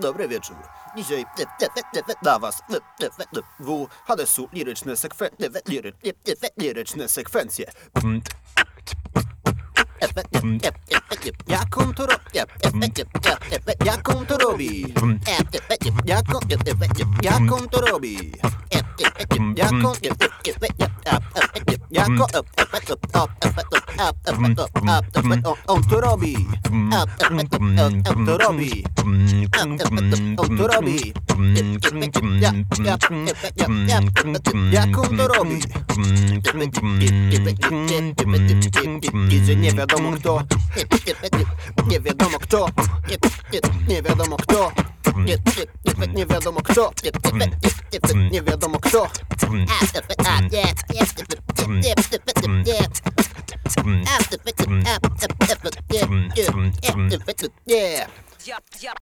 Dobry wieczór. Dzisiaj dla was w Hadesu liryczne sekwencje. Liryczne sekwencje. Jak on to robi? Jak on to robi? Jak on, jak on to robi? Jak on, jak on, to robi? On to robi? On to robi? Jak on to robi? Że nie wiadomo kto Nie wiadomo kto Nie wiadomo kto nie wiadomo kto. Nie wiadomo kto. Yeah